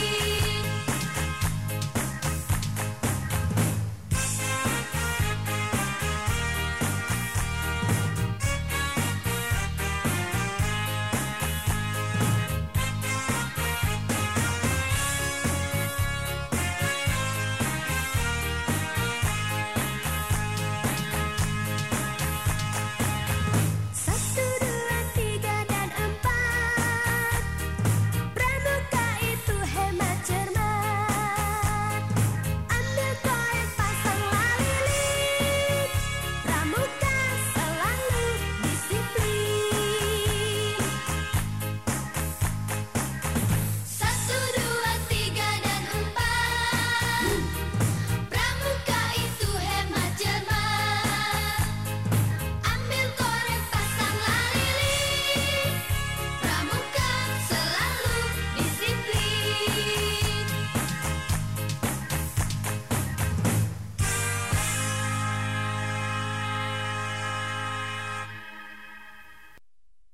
me.